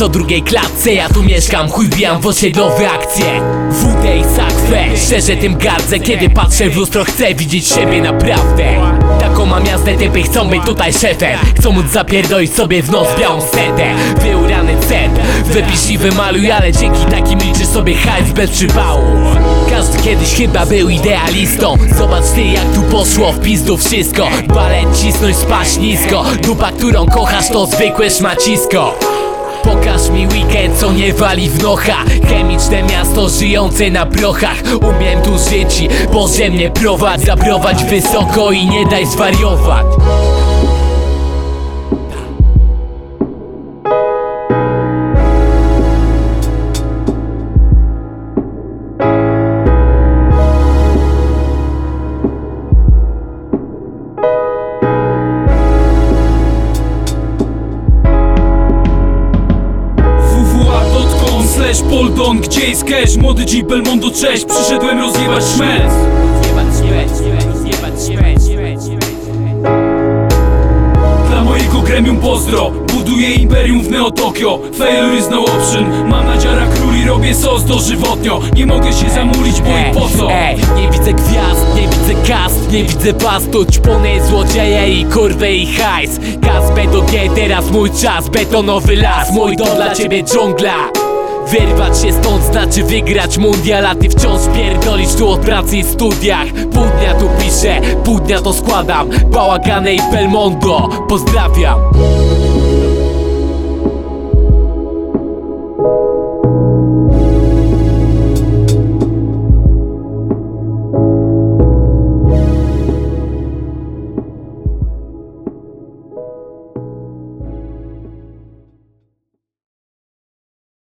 co drugiej klatce. Ja tu mieszkam, chuj bijam w osiedlowe akcje. WD i sakwę, szczerze tym gardzę Kiedy patrzę w lustro chcę widzieć siebie naprawdę. Taką mam jazdę, typy chcą być tutaj szefem. Chcą móc zapierdolić sobie w nos białą setę. Wyurany cet, wypisz i wymaluj Ale dzięki takim liczysz sobie hajs bez przypału Każdy kiedyś chyba był idealistą. Zobacz ty jak tu poszło w pizdu wszystko. Balet cisnąć spaść nisko. Dupa, którą kochasz to zwykłe szmacisko. Pokaż mi weekend, co nie wali w nocha. Chemiczne miasto żyjące na prochach. Umiem tu żyć i Boże mnie prowadź Zaprowadź wysoko i nie daj zwariować slash poldon Gdzie jest cash? Młody Jeep Belmondo, cześć. Przyszedłem rozjebać szmelc. Dla mojego gremium pozdro. Buduję imperium w Neo Tokio. Failure is no option. Mam na dziara króli, robię sos dożywotnio. Nie mogę się zamulić, bo i po co? Ej, nie widzę gwiazd, nie widzę kast, nie widzę pastu Ćpony złodzieje i kurwy i hajs. Kas B do G, teraz mój czas. Betonowy las, mój dom dla ciebie dżungla Wyrwać się stąd znaczy wygrać mundial A ty wciąż pierdolisz tu od pracy i studiach. Pół dnia tu piszę, pół dnia to składam. Bałagane i Belmondo, pozdrawiam